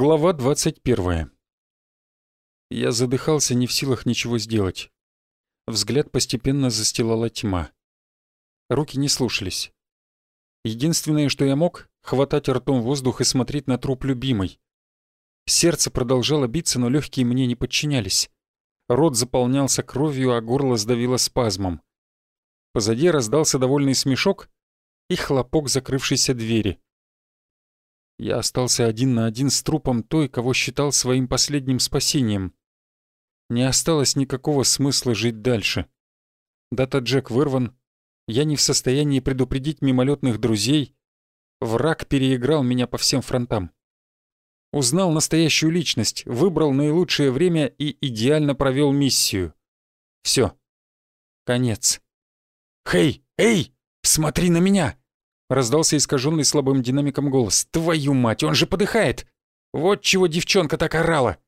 Глава 21. Я задыхался, не в силах ничего сделать. Взгляд постепенно застилала тьма. Руки не слушались. Единственное, что я мог — хватать ртом воздух и смотреть на труп любимой. Сердце продолжало биться, но легкие мне не подчинялись. Рот заполнялся кровью, а горло сдавило спазмом. Позади раздался довольный смешок и хлопок закрывшейся двери. Я остался один на один с трупом той, кого считал своим последним спасением. Не осталось никакого смысла жить дальше. Дата Джек вырван, я не в состоянии предупредить мимолетных друзей. Враг переиграл меня по всем фронтам. Узнал настоящую личность, выбрал наилучшее время и идеально провел миссию. Все. Конец. «Хей! Эй! Смотри на меня!» Раздался искаженный слабым динамиком голос. «Твою мать, он же подыхает! Вот чего девчонка так орала!»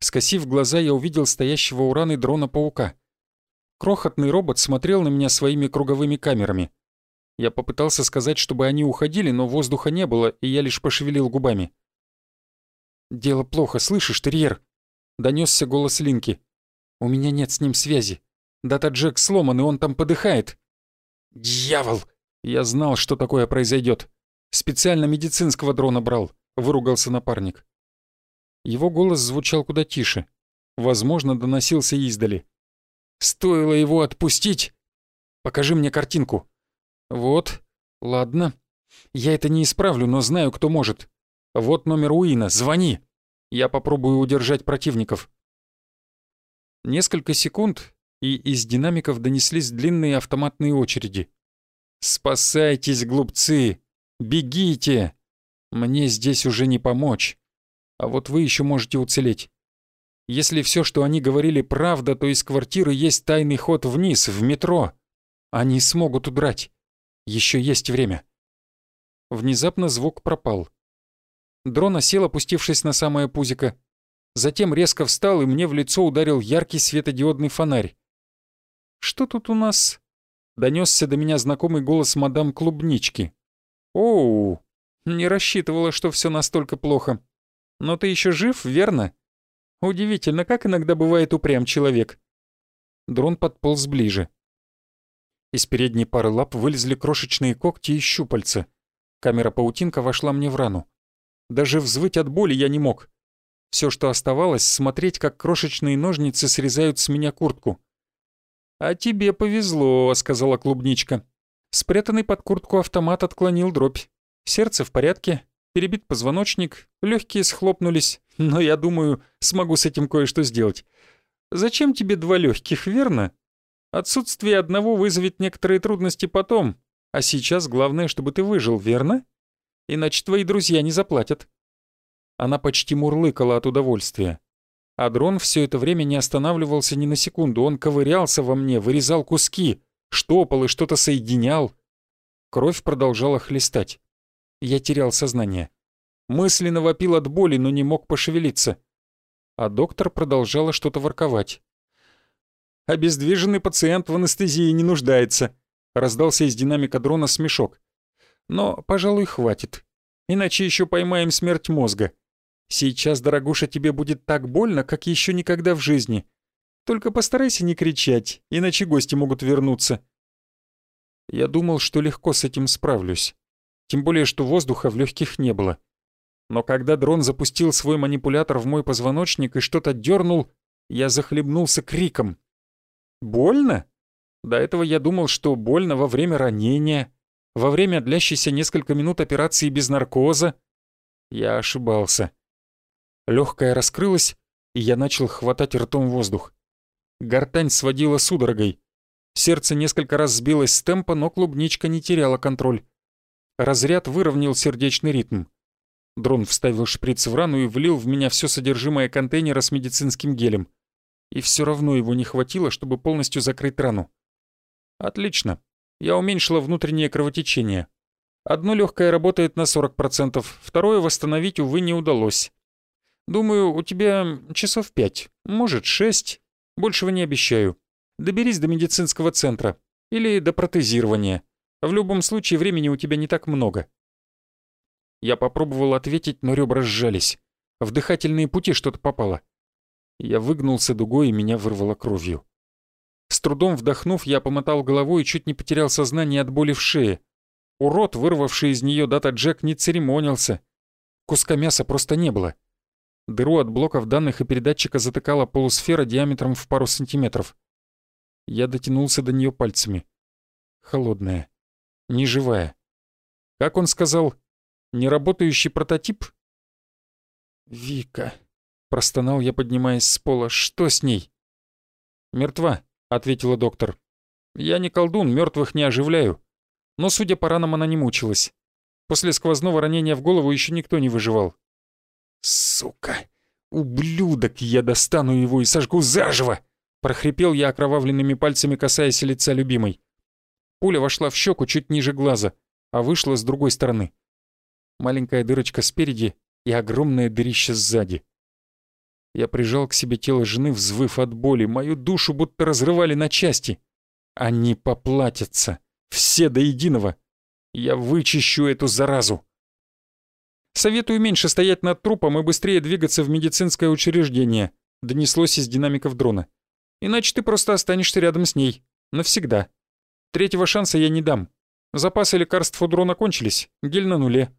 Скосив глаза, я увидел стоящего у раны дрона-паука. Крохотный робот смотрел на меня своими круговыми камерами. Я попытался сказать, чтобы они уходили, но воздуха не было, и я лишь пошевелил губами. «Дело плохо, слышишь, терьер?» — донесся голос Линки. «У меня нет с ним связи. Дата Джек сломан, и он там подыхает». «Дьявол!» Я знал, что такое произойдет. Специально медицинского дрона брал, выругался напарник. Его голос звучал куда тише. Возможно, доносился издали. Стоило его отпустить. Покажи мне картинку. Вот, ладно. Я это не исправлю, но знаю, кто может. Вот номер Уина, звони. Я попробую удержать противников. Несколько секунд, и из динамиков донеслись длинные автоматные очереди. «Спасайтесь, глупцы! Бегите! Мне здесь уже не помочь. А вот вы еще можете уцелеть. Если все, что они говорили, правда, то из квартиры есть тайный ход вниз, в метро. Они смогут удрать. Еще есть время». Внезапно звук пропал. Дрон осел, опустившись на самое пузико. Затем резко встал, и мне в лицо ударил яркий светодиодный фонарь. «Что тут у нас?» Донесся до меня знакомый голос мадам Клубнички. «Оу, не рассчитывала, что все настолько плохо. Но ты еще жив, верно? Удивительно, как иногда бывает упрям человек». Дрон подполз ближе. Из передней пары лап вылезли крошечные когти и щупальца. Камера-паутинка вошла мне в рану. Даже взвыть от боли я не мог. Все, что оставалось, смотреть, как крошечные ножницы срезают с меня куртку. «А тебе повезло», — сказала клубничка. Спрятанный под куртку автомат отклонил дробь. Сердце в порядке, перебит позвоночник, легкие схлопнулись, но я думаю, смогу с этим кое-что сделать. Зачем тебе два легких, верно? Отсутствие одного вызовет некоторые трудности потом, а сейчас главное, чтобы ты выжил, верно? Иначе твои друзья не заплатят. Она почти мурлыкала от удовольствия. А дрон все это время не останавливался ни на секунду. Он ковырялся во мне, вырезал куски, штопал и что-то соединял. Кровь продолжала хлестать. Я терял сознание. Мысленно вопил от боли, но не мог пошевелиться. А доктор продолжала что-то ворковать. «Обездвиженный пациент в анестезии не нуждается», — раздался из динамика дрона смешок. «Но, пожалуй, хватит. Иначе еще поймаем смерть мозга». Сейчас, дорогуша, тебе будет так больно, как еще никогда в жизни. Только постарайся не кричать, иначе гости могут вернуться». Я думал, что легко с этим справлюсь. Тем более, что воздуха в легких не было. Но когда дрон запустил свой манипулятор в мой позвоночник и что-то дернул, я захлебнулся криком. «Больно?» До этого я думал, что больно во время ранения, во время длящейся несколько минут операции без наркоза. Я ошибался. Легкая раскрылась, и я начал хватать ртом воздух. Гортань сводила судорогой. Сердце несколько раз сбилось с темпа, но клубничка не теряла контроль. Разряд выровнял сердечный ритм. Дрон вставил шприц в рану и влил в меня все содержимое контейнера с медицинским гелем. И все равно его не хватило, чтобы полностью закрыть рану. Отлично. Я уменьшила внутреннее кровотечение. Одно легкое работает на 40%, второе восстановить, увы, не удалось. Думаю, у тебя часов пять, может, шесть. Большего не обещаю. Доберись до медицинского центра. Или до протезирования. В любом случае, времени у тебя не так много». Я попробовал ответить, но ребра сжались. В дыхательные пути что-то попало. Я выгнулся дугой, и меня вырвало кровью. С трудом вдохнув, я помотал головой и чуть не потерял сознание от боли в шее. Урод, вырвавший из нее дата Джек, не церемонился. Куска мяса просто не было. Дыру от блоков данных и передатчика затыкала полусфера диаметром в пару сантиметров. Я дотянулся до нее пальцами. Холодная. Неживая. Как он сказал, неработающий прототип? «Вика», — простонал я, поднимаясь с пола, — «что с ней?» «Мертва», — ответила доктор. «Я не колдун, мертвых не оживляю. Но, судя по ранам, она не мучилась. После сквозного ранения в голову еще никто не выживал. «Сука! Ублюдок! Я достану его и сожгу заживо!» прохрипел я окровавленными пальцами, касаясь лица любимой. Пуля вошла в щеку чуть ниже глаза, а вышла с другой стороны. Маленькая дырочка спереди и огромное дырище сзади. Я прижал к себе тело жены, взвыв от боли. Мою душу будто разрывали на части. Они поплатятся. Все до единого. Я вычищу эту заразу. Советую меньше стоять над трупом и быстрее двигаться в медицинское учреждение, донеслось из динамиков дрона. Иначе ты просто останешься рядом с ней. Навсегда. Третьего шанса я не дам. Запасы лекарств у дрона кончились, гель на нуле.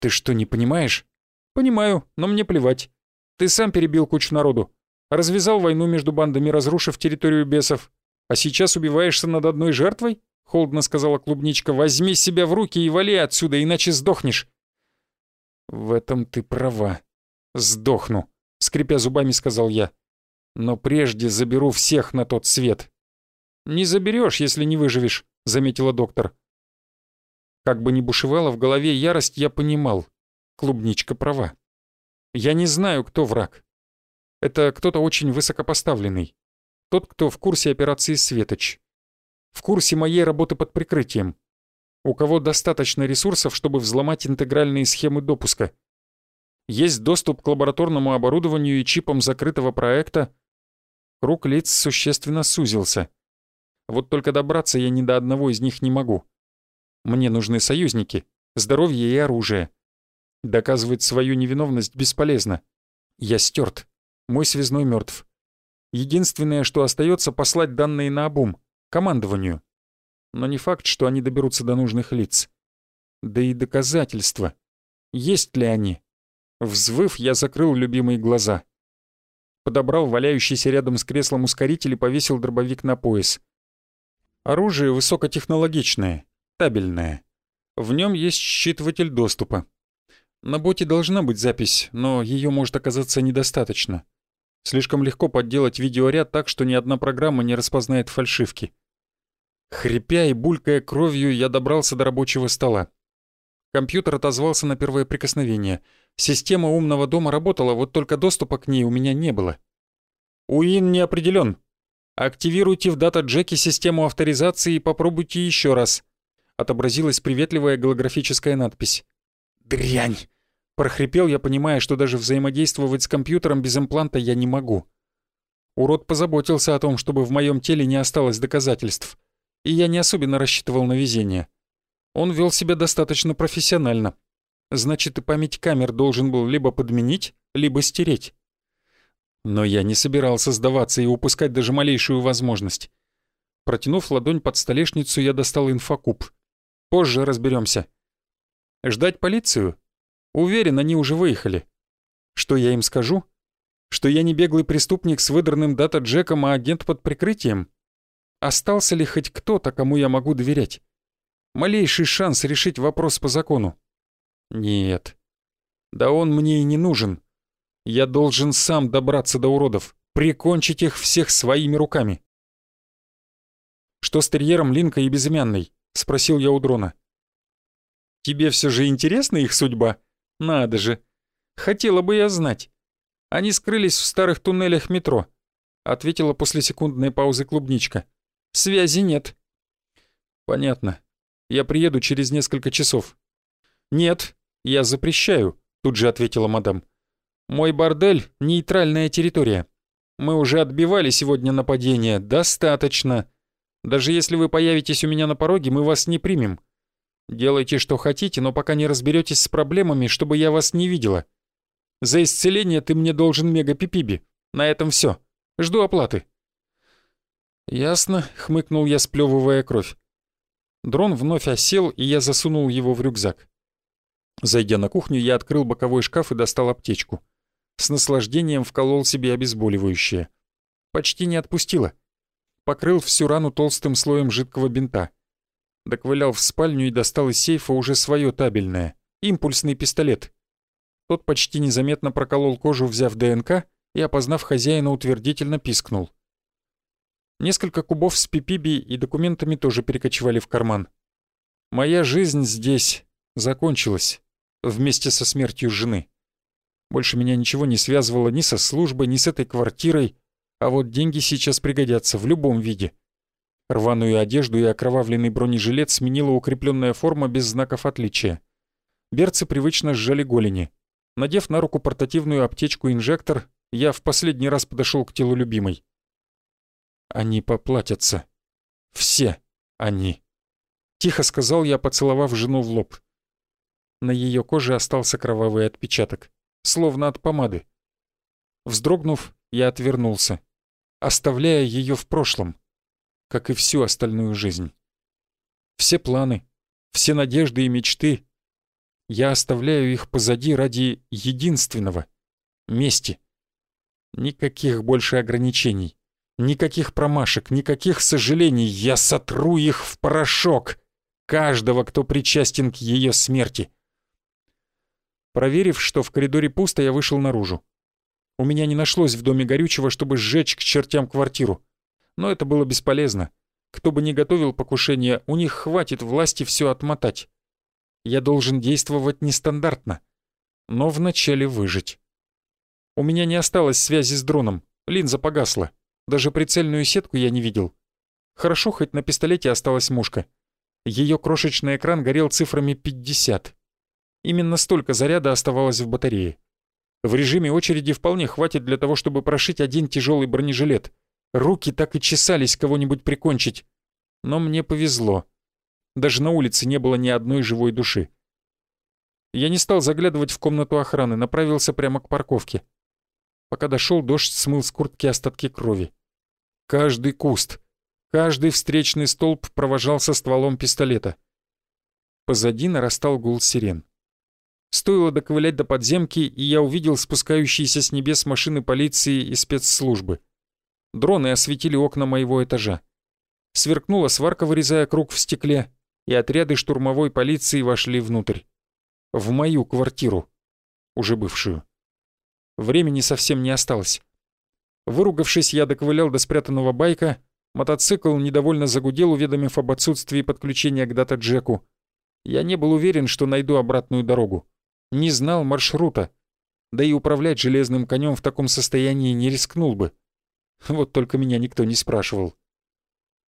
Ты что, не понимаешь? Понимаю, но мне плевать. Ты сам перебил кучу народу. Развязал войну между бандами, разрушив территорию бесов. А сейчас убиваешься над одной жертвой? Холодно сказала клубничка. Возьми себя в руки и вали отсюда, иначе сдохнешь. В этом ты права. Сдохну, скрипя зубами, сказал я. Но прежде заберу всех на тот свет. Не заберешь, если не выживешь, заметила доктор. Как бы ни бушевала в голове ярость, я понимал. Клубничка права. Я не знаю, кто враг. Это кто-то очень высокопоставленный. Тот, кто в курсе операции «Светоч». В курсе моей работы под прикрытием. У кого достаточно ресурсов, чтобы взломать интегральные схемы допуска. Есть доступ к лабораторному оборудованию и чипам закрытого проекта, Круг лиц существенно сузился. Вот только добраться я ни до одного из них не могу. Мне нужны союзники, здоровье и оружие. Доказывать свою невиновность бесполезно. Я стерт. Мой связной мертв. Единственное, что остается, послать данные на обум, командованию. Но не факт, что они доберутся до нужных лиц. Да и доказательства. Есть ли они? Взвыв, я закрыл любимые глаза подобрал валяющийся рядом с креслом ускоритель и повесил дробовик на пояс. Оружие высокотехнологичное, табельное. В нем есть считыватель доступа. На боте должна быть запись, но ее может оказаться недостаточно. Слишком легко подделать видеоряд так, что ни одна программа не распознает фальшивки. Хрипя и булькая кровью, я добрался до рабочего стола. Компьютер отозвался на первое прикосновение. Система умного дома работала, вот только доступа к ней у меня не было. УИН не определен. Активируйте в дата-джеке систему авторизации и попробуйте еще раз. Отобразилась приветливая голографическая надпись. «Дрянь!» Прохрипел я, понимая, что даже взаимодействовать с компьютером без импланта я не могу. Урод позаботился о том, чтобы в моем теле не осталось доказательств. И я не особенно рассчитывал на везение. Он вел себя достаточно профессионально. Значит, и память камер должен был либо подменить, либо стереть. Но я не собирался сдаваться и упускать даже малейшую возможность. Протянув ладонь под столешницу, я достал инфокуб. Позже разберемся. Ждать полицию? Уверен, они уже выехали. Что я им скажу? Что я не беглый преступник с выдранным дата-джеком, а агент под прикрытием? Остался ли хоть кто-то, кому я могу доверять? малейший шанс решить вопрос по закону. Нет. Да он мне и не нужен. Я должен сам добраться до уродов, прикончить их всех своими руками. «Что с терьером Линка и Безымянной?» — спросил я у дрона. «Тебе все же интересна их судьба? Надо же. Хотела бы я знать. Они скрылись в старых туннелях метро», — ответила после секундной паузы клубничка. «Связи нет». «Понятно. Я приеду через несколько часов». «Нет, я запрещаю», — тут же ответила мадам. «Мой бордель — нейтральная территория. Мы уже отбивали сегодня нападение. Достаточно. Даже если вы появитесь у меня на пороге, мы вас не примем. Делайте, что хотите, но пока не разберетесь с проблемами, чтобы я вас не видела. За исцеление ты мне должен мега-пипиби. На этом все. Жду оплаты». «Ясно», — хмыкнул я, сплёвывая кровь. Дрон вновь осел, и я засунул его в рюкзак. Зайдя на кухню, я открыл боковой шкаф и достал аптечку. С наслаждением вколол себе обезболивающее. Почти не отпустило. Покрыл всю рану толстым слоем жидкого бинта. Доковылял в спальню и достал из сейфа уже свое табельное, импульсный пистолет. Тот почти незаметно проколол кожу, взяв ДНК, и, опознав хозяина, утвердительно пискнул. Несколько кубов с пипиби и документами тоже перекочевали в карман. Моя жизнь здесь закончилась вместе со смертью жены. Больше меня ничего не связывало ни со службой, ни с этой квартирой, а вот деньги сейчас пригодятся в любом виде. Рваную одежду и окровавленный бронежилет сменила укрепленная форма без знаков отличия. Берцы привычно сжали голени. Надев на руку портативную аптечку-инжектор, я в последний раз подошел к телу любимой. Они поплатятся. Все они. Тихо сказал я, поцеловав жену в лоб. На ее коже остался кровавый отпечаток, словно от помады. Вздрогнув, я отвернулся, оставляя ее в прошлом, как и всю остальную жизнь. Все планы, все надежды и мечты, я оставляю их позади ради единственного — мести. Никаких больше ограничений, никаких промашек, никаких сожалений. Я сотру их в порошок, каждого, кто причастен к ее смерти. Проверив, что в коридоре пусто, я вышел наружу. У меня не нашлось в доме горючего, чтобы сжечь к чертям квартиру. Но это было бесполезно. Кто бы ни готовил покушение, у них хватит власти все отмотать. Я должен действовать нестандартно. Но вначале выжить. У меня не осталось связи с дроном. Линза погасла. Даже прицельную сетку я не видел. Хорошо, хоть на пистолете осталась мушка. Ее крошечный экран горел цифрами 50. Именно столько заряда оставалось в батарее. В режиме очереди вполне хватит для того, чтобы прошить один тяжелый бронежилет. Руки так и чесались кого-нибудь прикончить. Но мне повезло. Даже на улице не было ни одной живой души. Я не стал заглядывать в комнату охраны, направился прямо к парковке. Пока дошел, дождь смыл с куртки остатки крови. Каждый куст, каждый встречный столб провожался стволом пистолета. Позади нарастал гул сирен. Стоило доковылять до подземки, и я увидел спускающиеся с небес машины полиции и спецслужбы. Дроны осветили окна моего этажа. Сверкнула сварка, вырезая круг в стекле, и отряды штурмовой полиции вошли внутрь. В мою квартиру, уже бывшую. Времени совсем не осталось. Выругавшись, я доковылял до спрятанного байка, мотоцикл недовольно загудел, уведомив об отсутствии подключения к дата-джеку. Я не был уверен, что найду обратную дорогу не знал маршрута, да и управлять железным конем в таком состоянии не рискнул бы. Вот только меня никто не спрашивал.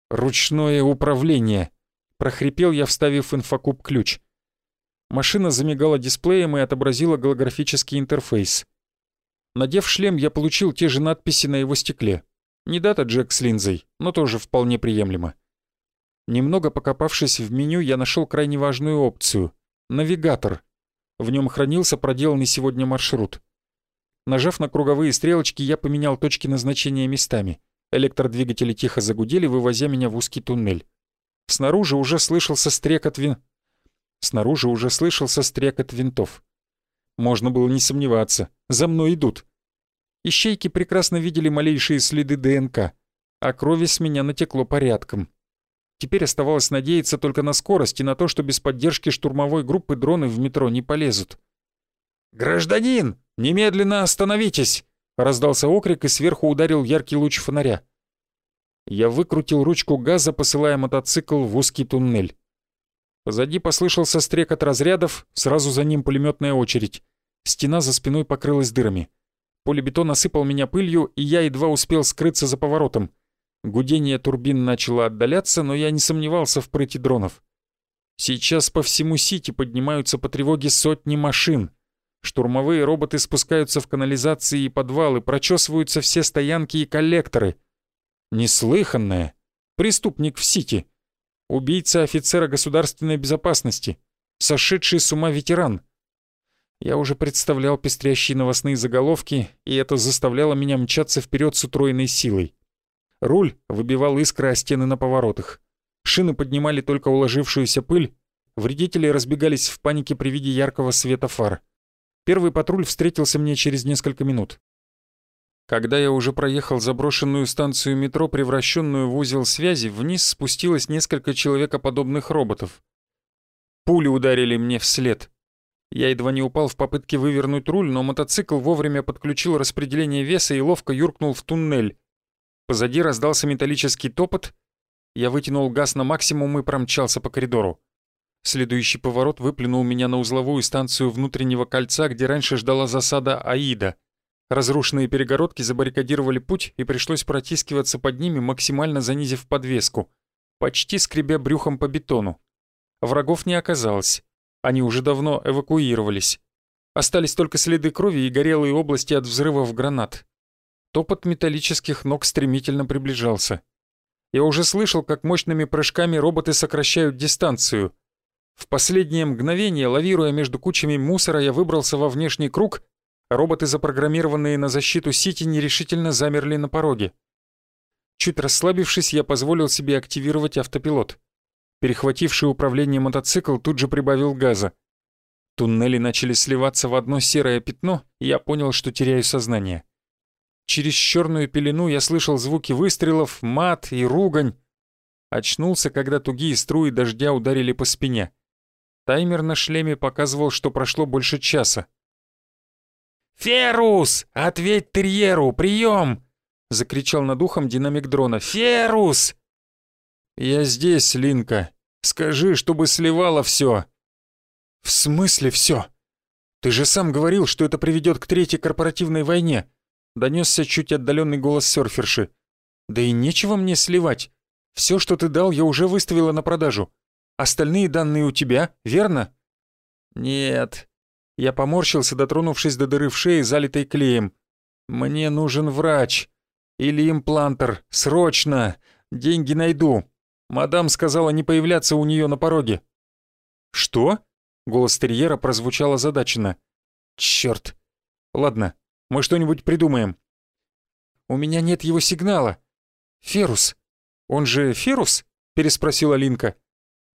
«Ручное управление», — прохрипел я, вставив инфокуб ключ. Машина замигала дисплеем и отобразила голографический интерфейс. Надев шлем, я получил те же надписи на его стекле. Не дата Джек с линзой, но тоже вполне приемлемо. Немного покопавшись в меню, я нашел крайне важную опцию — навигатор — в нем хранился проделанный сегодня маршрут. Нажав на круговые стрелочки, я поменял точки назначения местами. Электродвигатели тихо загудели, вывозя меня в узкий туннель. Снаружи уже слышался стрекот вин... Снаружи уже слышался стрекот винтов. Можно было не сомневаться. За мной идут. Ищейки прекрасно видели малейшие следы ДНК, а крови с меня натекло порядком. Теперь оставалось надеяться только на скорость и на то, что без поддержки штурмовой группы дроны в метро не полезут. «Гражданин, немедленно остановитесь!» — раздался окрик и сверху ударил яркий луч фонаря. Я выкрутил ручку газа, посылая мотоцикл в узкий туннель. Позади послышался стрекот разрядов, сразу за ним пулеметная очередь. Стена за спиной покрылась дырами. Полибетон осыпал меня пылью, и я едва успел скрыться за поворотом — Гудение турбин начало отдаляться, но я не сомневался в прыти дронов. Сейчас по всему Сити поднимаются по тревоге сотни машин. Штурмовые роботы спускаются в канализации и подвалы, прочесываются все стоянки и коллекторы. Неслыханное. Преступник в Сити. Убийца офицера государственной безопасности. Сошедший с ума ветеран. Я уже представлял пестрящие новостные заголовки, и это заставляло меня мчаться вперед с утроенной силой. Руль выбивал искры о стены на поворотах. Шины поднимали только уложившуюся пыль, вредители разбегались в панике при виде яркого света фар. Первый патруль встретился мне через несколько минут. Когда я уже проехал заброшенную станцию метро, превращенную в узел связи, вниз спустилось несколько человекоподобных роботов. Пули ударили мне вслед. Я едва не упал в попытке вывернуть руль, но мотоцикл вовремя подключил распределение веса и ловко юркнул в туннель. Позади раздался металлический топот. Я вытянул газ на максимум и промчался по коридору. Следующий поворот выплюнул меня на узловую станцию внутреннего кольца, где раньше ждала засада Аида — Разрушенные перегородки забаррикадировали путь, и пришлось протискиваться под ними, максимально занизив подвеску, почти скребя брюхом по бетону. Врагов не оказалось. Они уже давно эвакуировались. Остались только следы крови и горелые области от взрывов гранат. Топот металлических ног стремительно приближался. Я уже слышал, как мощными прыжками роботы сокращают дистанцию. В последнее мгновение, лавируя между кучами мусора, я выбрался во внешний круг Роботы, запрограммированные на защиту Сити, нерешительно замерли на пороге. Чуть расслабившись, я позволил себе активировать автопилот. Перехвативший управление мотоцикл тут же прибавил газа. Туннели начали сливаться в одно серое пятно, и я понял, что теряю сознание. Через черную пелену я слышал звуки выстрелов, мат и ругань. Очнулся, когда тугие струи дождя ударили по спине. Таймер на шлеме показывал, что прошло больше часа. «Ферус! Ответь Терьеру! Прием!» — закричал над ухом динамик дрона. «Ферус!» «Я здесь, Линка. Скажи, чтобы сливало все. «В смысле все? Ты же сам говорил, что это приведет к третьей корпоративной войне!» — донесся чуть отдаленный голос серферши. «Да и нечего мне сливать. Все, что ты дал, я уже выставила на продажу. Остальные данные у тебя, верно?» «Нет», я поморщился, дотронувшись до дыры в шее, залитой клеем. «Мне нужен врач. Или имплантер. Срочно. Деньги найду. Мадам сказала не появляться у нее на пороге». «Что?» — голос терьера прозвучал озадаченно. «Чёрт. Ладно, мы что-нибудь придумаем». «У меня нет его сигнала. Ферус. Он же Ферус?» — переспросила Линка.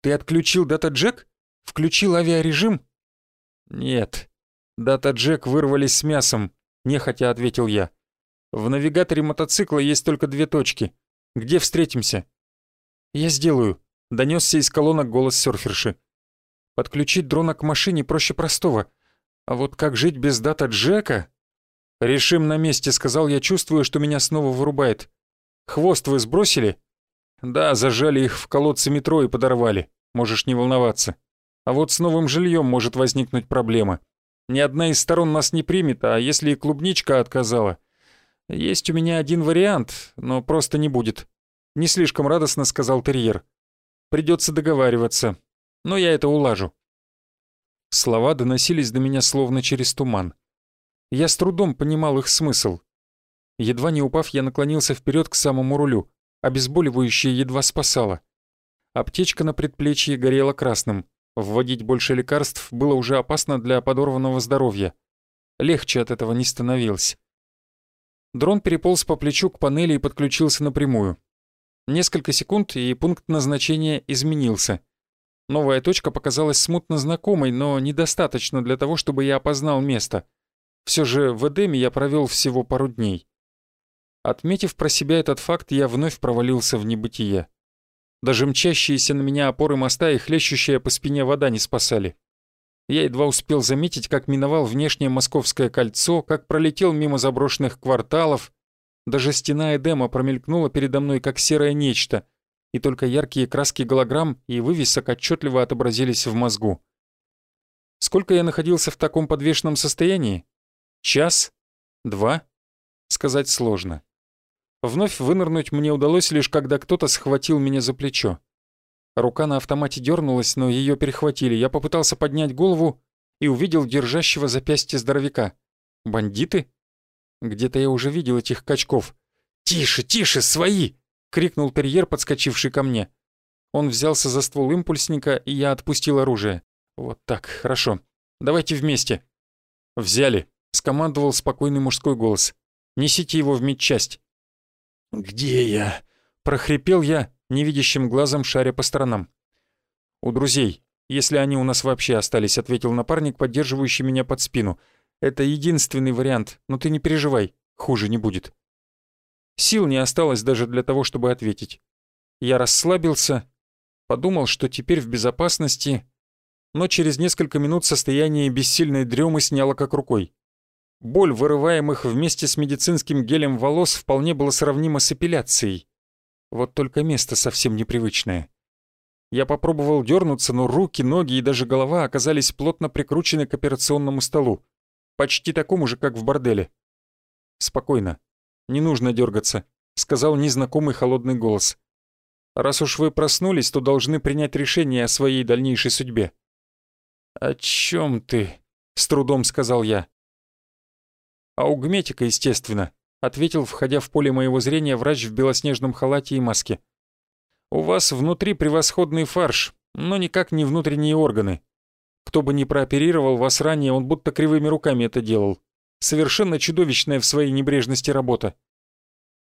«Ты отключил дата-джек? Включил авиарежим?» «Нет. Дата Джек вырвались с мясом», — нехотя ответил я. «В навигаторе мотоцикла есть только две точки. Где встретимся?» «Я сделаю», — донесся из колонок голос серферши. «Подключить дрона к машине проще простого. А вот как жить без дата Джека?» «Решим на месте», — сказал я, чувствуя, что меня снова вырубает. «Хвост вы сбросили?» «Да, зажали их в колодце метро и подорвали. Можешь не волноваться». А вот с новым жильем может возникнуть проблема. Ни одна из сторон нас не примет, а если и клубничка отказала? Есть у меня один вариант, но просто не будет. Не слишком радостно сказал терьер. Придется договариваться, но я это улажу. Слова доносились до меня словно через туман. Я с трудом понимал их смысл. Едва не упав, я наклонился вперед к самому рулю. Обезболивающее едва спасало. Аптечка на предплечье горела красным. Вводить больше лекарств было уже опасно для подорванного здоровья. Легче от этого не становилось. Дрон переполз по плечу к панели и подключился напрямую. Несколько секунд, и пункт назначения изменился. Новая точка показалась смутно знакомой, но недостаточно для того, чтобы я опознал место. Все же в Эдеме я провел всего пару дней. Отметив про себя этот факт, я вновь провалился в небытие. Даже мчащиеся на меня опоры моста и хлещущая по спине вода не спасали. Я едва успел заметить, как миновал внешнее московское кольцо, как пролетел мимо заброшенных кварталов. Даже стена Эдема промелькнула передо мной, как серое нечто, и только яркие краски голограмм и вывесок отчетливо отобразились в мозгу. Сколько я находился в таком подвешенном состоянии? Час? Два? Сказать сложно. Вновь вынырнуть мне удалось лишь когда кто-то схватил меня за плечо. Рука на автомате дернулась, но ее перехватили. Я попытался поднять голову и увидел держащего запястье здоровяка. «Бандиты?» Где-то я уже видел этих качков. «Тише, тише, свои!» — крикнул терьер, подскочивший ко мне. Он взялся за ствол импульсника, и я отпустил оружие. «Вот так, хорошо. Давайте вместе. «Взяли», — скомандовал спокойный мужской голос. «Несите его в медчасть». «Где я?» — прохрипел я, невидящим глазом шаря по сторонам. «У друзей, если они у нас вообще остались», — ответил напарник, поддерживающий меня под спину. «Это единственный вариант, но ты не переживай, хуже не будет». Сил не осталось даже для того, чтобы ответить. Я расслабился, подумал, что теперь в безопасности, но через несколько минут состояние бессильной дремы сняло как рукой. Боль вырываемых вместе с медицинским гелем волос вполне была сравнима с эпиляцией. Вот только место совсем непривычное. Я попробовал дернуться, но руки, ноги и даже голова оказались плотно прикручены к операционному столу. Почти такому же, как в борделе. «Спокойно. Не нужно дергаться», — сказал незнакомый холодный голос. «Раз уж вы проснулись, то должны принять решение о своей дальнейшей судьбе». «О чем ты?» — с трудом сказал я. «Аугметика, естественно», — ответил, входя в поле моего зрения врач в белоснежном халате и маске. У вас внутри превосходный фарш, но никак не внутренние органы. Кто бы ни прооперировал вас ранее, он будто кривыми руками это делал. Совершенно чудовищная в своей небрежности работа.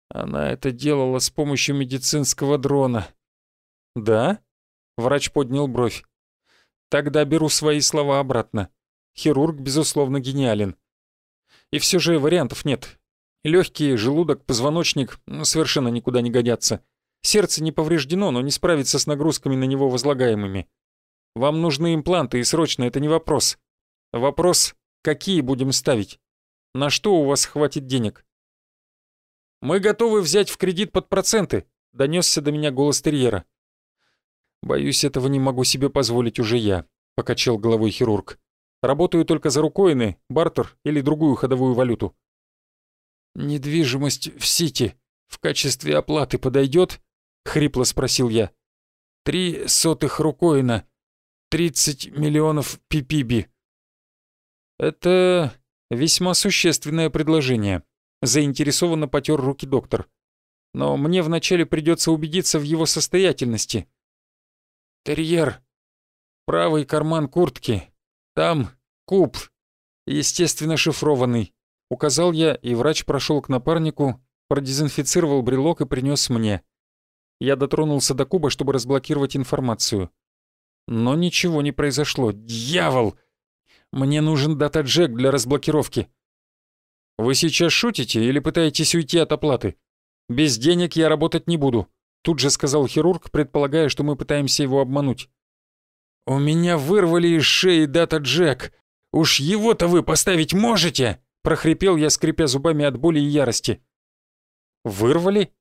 Она это делала с помощью медицинского дрона. Да? Врач поднял бровь. Тогда беру свои слова обратно. Хирург, безусловно, гениален. И все же вариантов нет. Легкие, желудок, позвоночник совершенно никуда не годятся. Сердце не повреждено, но не справится с нагрузками на него возлагаемыми. Вам нужны импланты, и срочно это не вопрос. Вопрос, какие будем ставить? На что у вас хватит денег? Мы готовы взять в кредит под проценты, донесся до меня голос терьера. Боюсь, этого не могу себе позволить уже я, покачал головой хирург. Работаю только за рукоины, бартер или другую ходовую валюту. Недвижимость в Сити в качестве оплаты подойдет? — хрипло спросил я. «Три сотых рукоина. Тридцать миллионов пипиби». «Это весьма существенное предложение», — заинтересованно потер руки доктор. «Но мне вначале придется убедиться в его состоятельности». «Терьер, правый карман куртки. Там куб, естественно шифрованный», — указал я, и врач прошел к напарнику, продезинфицировал брелок и принес мне. Я дотронулся до куба, чтобы разблокировать информацию. Но ничего не произошло. Дьявол! Мне нужен дата-джек для разблокировки. Вы сейчас шутите или пытаетесь уйти от оплаты? Без денег я работать не буду, тут же сказал хирург, предполагая, что мы пытаемся его обмануть. У меня вырвали из шеи дата-джек. Уж его-то вы поставить можете? прохрипел я, скрипя зубами от боли и ярости. Вырвали?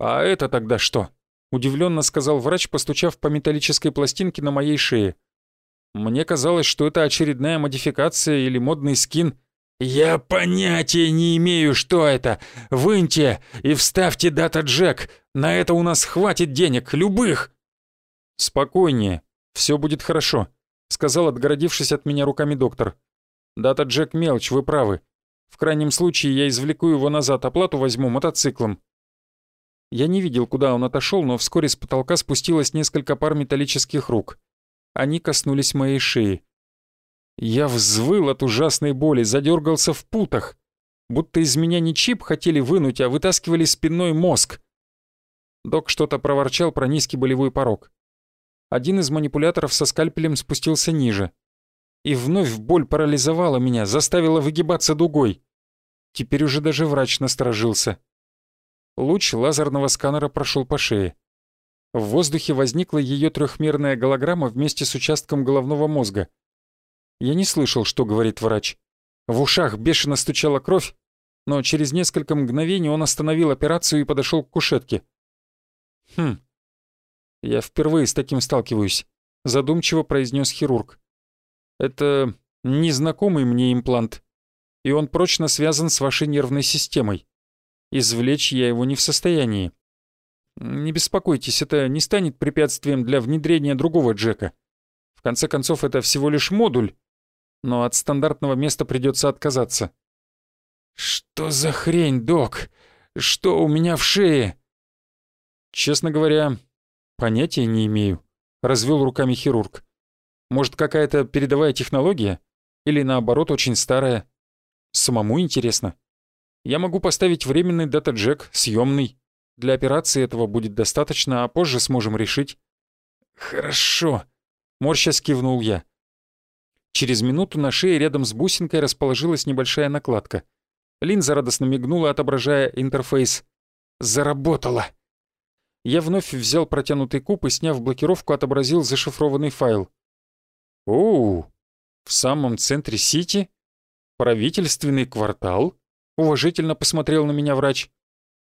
«А это тогда что?» — удивленно сказал врач, постучав по металлической пластинке на моей шее. «Мне казалось, что это очередная модификация или модный скин». «Я понятия не имею, что это! Выньте и вставьте дата-джек! На это у нас хватит денег, любых!» «Спокойнее, все будет хорошо», — сказал, отгородившись от меня руками доктор. «Дата-джек мелочь, вы правы. В крайнем случае я извлеку его назад, оплату возьму мотоциклом. Я не видел, куда он отошел, но вскоре с потолка спустилось несколько пар металлических рук. Они коснулись моей шеи. Я взвыл от ужасной боли, задергался в путах. Будто из меня не чип хотели вынуть, а вытаскивали спинной мозг. Док что-то проворчал про низкий болевой порог. Один из манипуляторов со скальпелем спустился ниже. И вновь боль парализовала меня, заставила выгибаться дугой. Теперь уже даже врач насторожился. Луч лазерного сканера прошел по шее. В воздухе возникла ее трехмерная голограмма вместе с участком головного мозга. Я не слышал, что говорит врач. В ушах бешено стучала кровь, но через несколько мгновений он остановил операцию и подошел к кушетке. «Хм, я впервые с таким сталкиваюсь», — задумчиво произнес хирург. «Это незнакомый мне имплант, и он прочно связан с вашей нервной системой. Извлечь я его не в состоянии. Не беспокойтесь, это не станет препятствием для внедрения другого Джека. В конце концов, это всего лишь модуль, но от стандартного места придется отказаться. «Что за хрень, док? Что у меня в шее?» «Честно говоря, понятия не имею», — развел руками хирург. «Может, какая-то передовая технология? Или наоборот, очень старая? Самому интересно. Я могу поставить временный дата-джек, съемный. Для операции этого будет достаточно, а позже сможем решить. Хорошо, морщась кивнул я. Через минуту на шее рядом с бусинкой расположилась небольшая накладка. Линза радостно мигнула, отображая интерфейс. «Заработало!» Я вновь взял протянутый куб и, сняв блокировку, отобразил зашифрованный файл. «Оу, в самом центре Сити? Правительственный квартал?» — уважительно посмотрел на меня врач.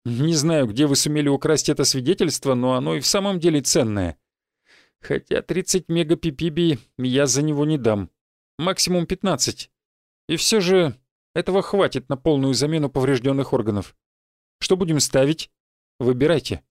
«Не знаю, где вы сумели украсть это свидетельство, но оно и в самом деле ценное. Хотя 30 мегапипиби я за него не дам. Максимум 15. И все же этого хватит на полную замену поврежденных органов. Что будем ставить? Выбирайте».